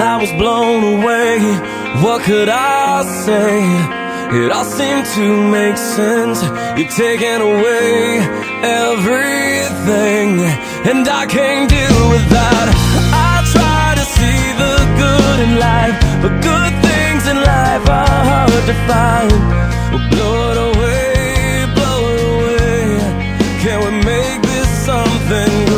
I was blown away. What could I say? It all seemed to make sense. You're taking away everything, and I can't deal with that. I try to see the good in life, but good things in life are hard to find. Well, blow it away, blow it away. Can we make this something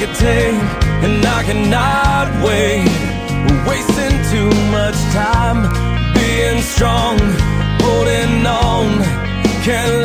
could take, and I cannot wait. We're wasting too much time being strong, holding on. Can't